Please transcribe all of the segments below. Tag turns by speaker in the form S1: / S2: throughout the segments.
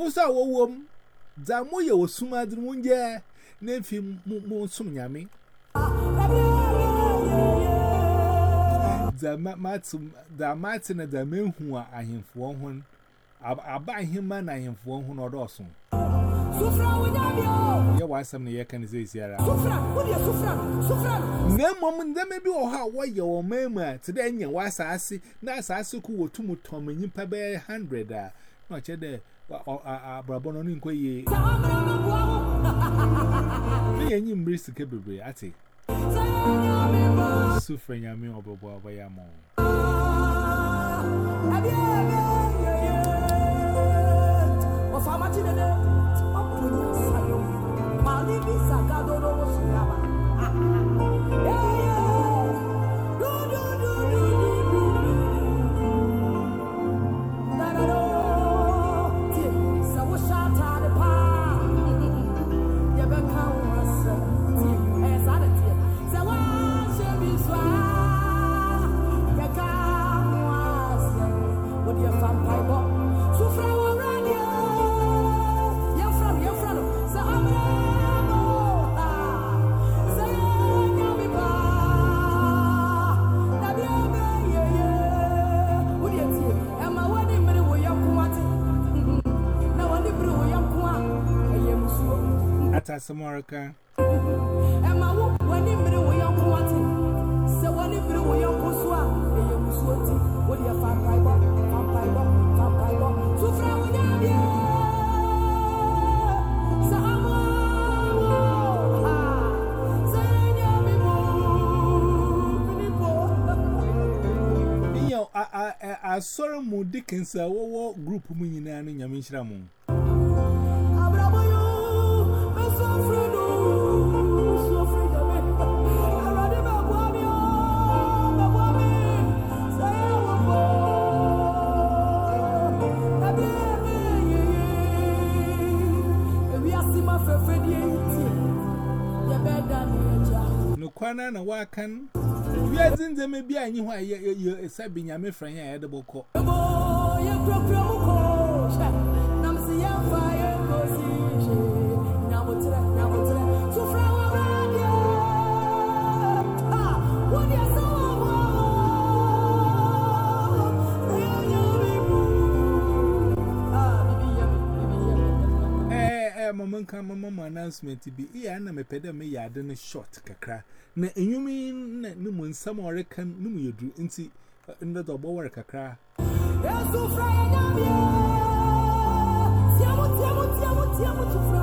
S1: Fusa wo wom, Zamoya was sumad munja, Nephi Monsum Yami. The Martin and the men who are him for one, I buy him man, I am for one or awesome. Yeah, why some year can say, Sierra? No moment, there may be or how what your mamma today, and your was I see, that's I so cool to Tom and you pay a hundred. Not yet, Brabonon in Quay. Me and you embrace the cabby, I take. Suffering, I mean, over by your mom. Atas America.
S2: Emma, when you bring away your quantity, so when you bring away your Kuswa, a young Swati, with your fan pipe, fan pipe, fan pipe, so from without you. So I'm
S1: I I I saw mu Dickens a wo group mu nyina No kwana na wakan. If you are in the maybe I knew why you are serving your friend at the book. Nka mama announcement bi iya na mepede me yade no short kakra. Na enyumi na ne mu nsam ɔreka ne mu yedu nti ndo do bɔ wɛre kakra.
S2: Yesu fra ya nyame tiamu tiamu tiamu tiamu tu fra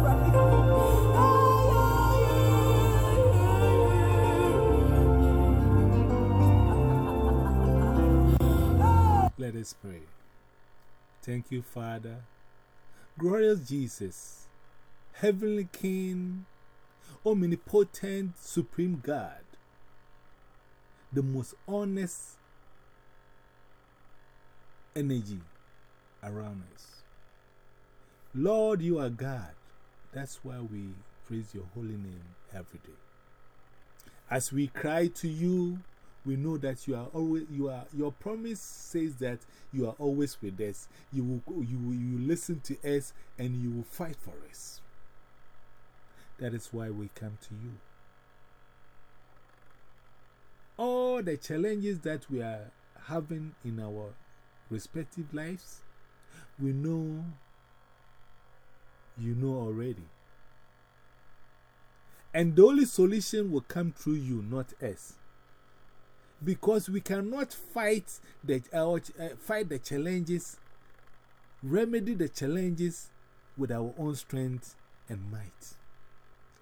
S1: Let us pray. Thank you, Father. Glorious Jesus, Heavenly King, omnipotent, supreme God, the most honest energy around us. Lord, you are God. That's why we praise your holy name every day. As we cry to you, we know that you are always, you are, your promise says that you are always with us. You will, you will, you listen to us and you will fight for us. That is why we come to you. All the challenges that we are having in our respective lives, we know you know already. And the only solution will come through you, not us. Because we cannot fight the, uh, fight the challenges, remedy the challenges with our own strength and might,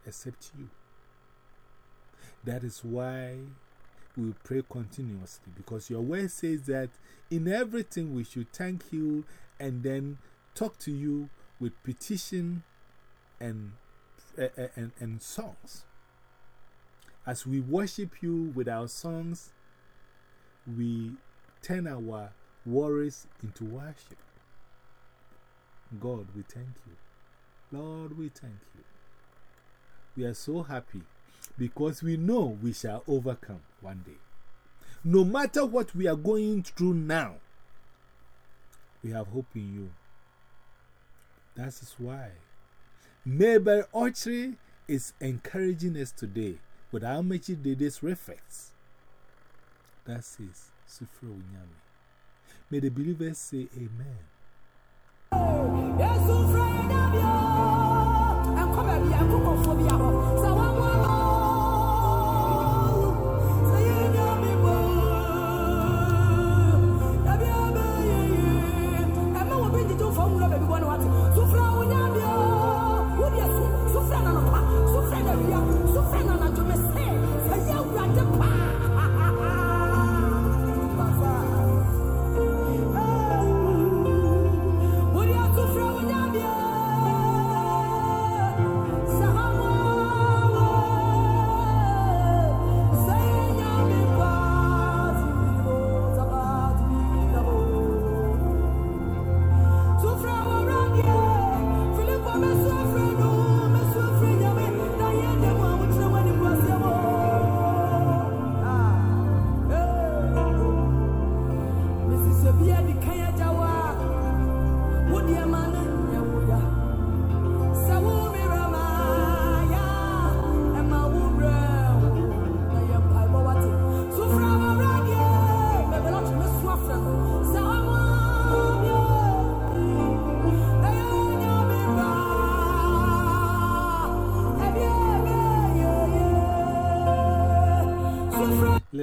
S1: except you. That is why we pray continuously, because your word says that in everything we should thank you and then talk to you with petition and, uh, and, and songs. As we worship you with our songs, we turn our worries into worship. God, we thank you. Lord, we thank you. We are so happy because we know we shall overcome one day. No matter what we are going through now, we have hope in you. That is why Mabel Archery is encouraging us today with how much did this reflects. That says, Sufra Unyami. May the believers say Amen.
S2: Ba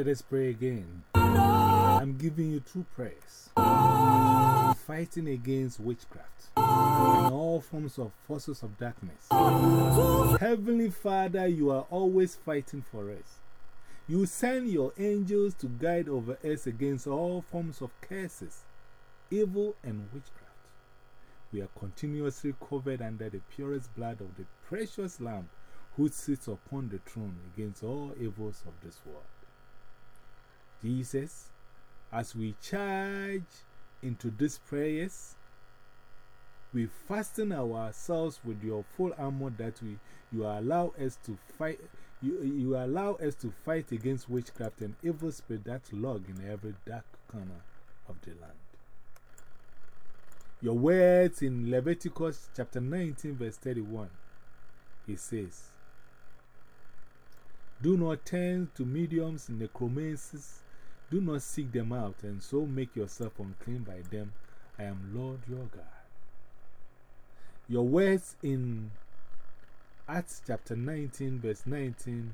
S1: Let us pray again. I'm giving you two prayers. Fighting against witchcraft and all forms of forces of darkness. Heavenly Father, you are always fighting for us. You send your angels to guide over us against all forms of curses, evil, and witchcraft. We are continuously covered under the purest blood of the precious Lamb who sits upon the throne against all evils of this world. Jesus, as we charge into these prayers, we fasten ourselves with your full armor that we, you allow us to fight. You, you allow us to fight against witchcraft and evil spirit that lurk in every dark corner of the land. Your words in Leviticus chapter 19, verse 31, it says, Do not turn to mediums, necromancers, do not seek them out, and so make yourself unclean by them. I am Lord your God. Your words in Acts chapter 19, verse 19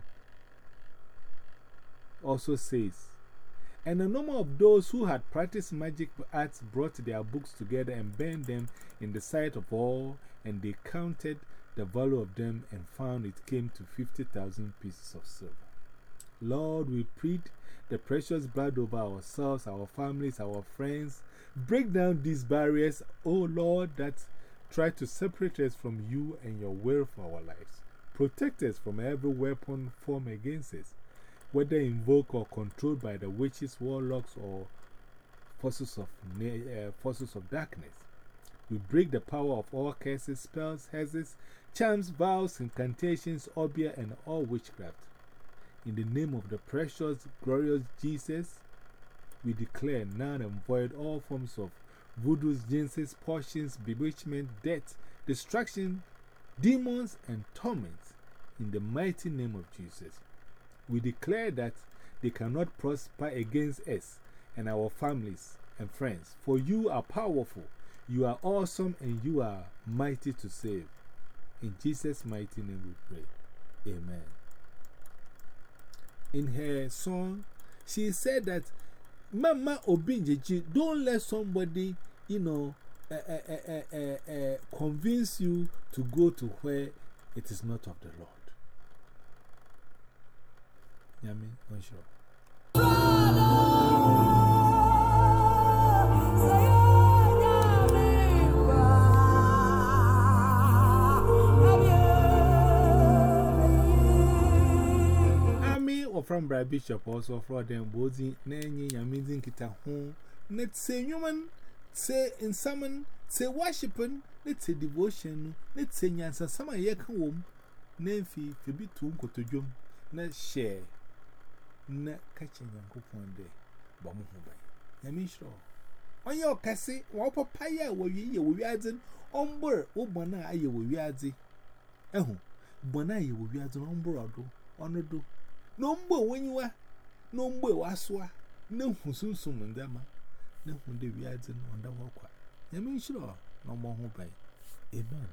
S1: also says, And a number of those who had practiced magic arts brought their books together and burned them in the sight of all, and they counted the value of them and found it came to 50,000 pieces of silver. Lord, we plead the precious blood over ourselves, our families, our friends. Break down these barriers, O Lord, that try to separate us from you and your will for our lives. Protect us from every weapon formed against us, whether invoked or controlled by the witches, warlocks, or forces of, uh, forces of darkness. We break the power of all curses, spells, hexes, charms, vows, incantations, obia, and all witchcraft. In the name of the precious, glorious Jesus, we declare none and void all forms of voodoos, jinxes, potions, bewitchment, death, destruction, demons, and torments in the mighty name of Jesus. We declare that they cannot prosper against us and our families and friends, for you are powerful, you are awesome, and you are mighty to save. In Jesus' mighty name we pray. Amen. In her song, she said that Mama Obinjeji, don't let somebody, you know, uh, uh, uh, convince you to go to where it is not of the Lord. Yami, unsure. from Brian Bishop also for them, Bozi, Nanny, and Mizin Kita home. Let's say human, say in summon, say worshiping, let's say devotion, let's say Yansa, some yak home, Nanfi, Fibi Tunko to Jum, not share, not catching Yanko one day, Bamuhubai. Yamin sure. On your cassie, while papaya will ye will be adding, on bird, oh, banana, you will be adding. Eh, banana, you will be adding on board, on the door. Waswa, no who soon soon and them. No, when they be at the underwater. I mean, sure, no more hope. Amen.